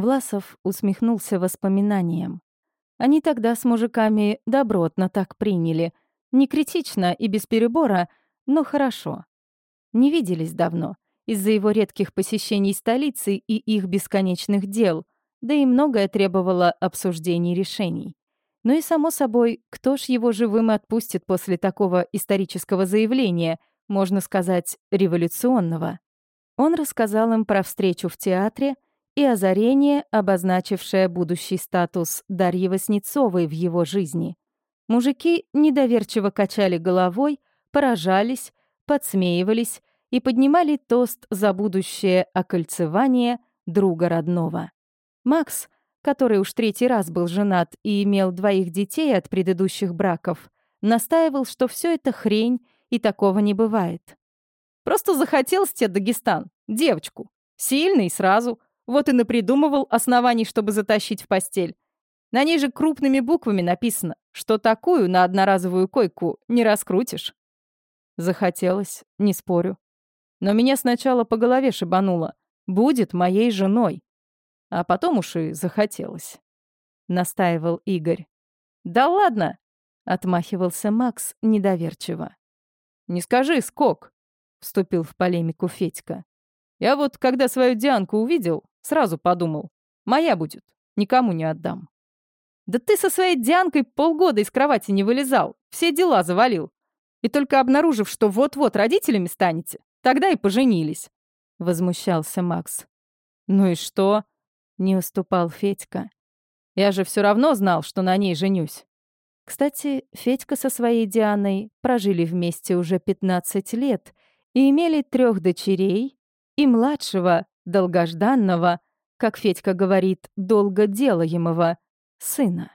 Власов усмехнулся воспоминанием. Они тогда с мужиками добротно так приняли. Не критично и без перебора, но хорошо. Не виделись давно, из-за его редких посещений столицы и их бесконечных дел, да и многое требовало обсуждений решений. Ну и, само собой, кто ж его живым отпустит после такого исторического заявления, можно сказать, революционного? Он рассказал им про встречу в театре и озарение, обозначившее будущий статус Дарьи Васнецовой в его жизни. Мужики недоверчиво качали головой, поражались, подсмеивались и поднимали тост за будущее окольцевание друга родного. Макс, который уж третий раз был женат и имел двоих детей от предыдущих браков, настаивал, что все это хрень и такого не бывает. «Просто захотел тебе Дагестан, девочку. Сильный сразу. Вот и напридумывал оснований, чтобы затащить в постель. На ней же крупными буквами написано, что такую на одноразовую койку не раскрутишь. Захотелось, не спорю. Но меня сначала по голове шибануло. Будет моей женой. А потом уж и захотелось. Настаивал Игорь. «Да ладно!» — отмахивался Макс недоверчиво. «Не скажи, скок!» — вступил в полемику Федька. «Я вот, когда свою Дианку увидел, сразу подумал. Моя будет, никому не отдам». «Да ты со своей Дианкой полгода из кровати не вылезал, все дела завалил. И только обнаружив, что вот-вот родителями станете, тогда и поженились», — возмущался Макс. «Ну и что?» — не уступал Федька. «Я же все равно знал, что на ней женюсь». Кстати, Федька со своей Дианой прожили вместе уже 15 лет и имели трех дочерей и младшего, долгожданного, как Федька говорит, долго делаемого, сына.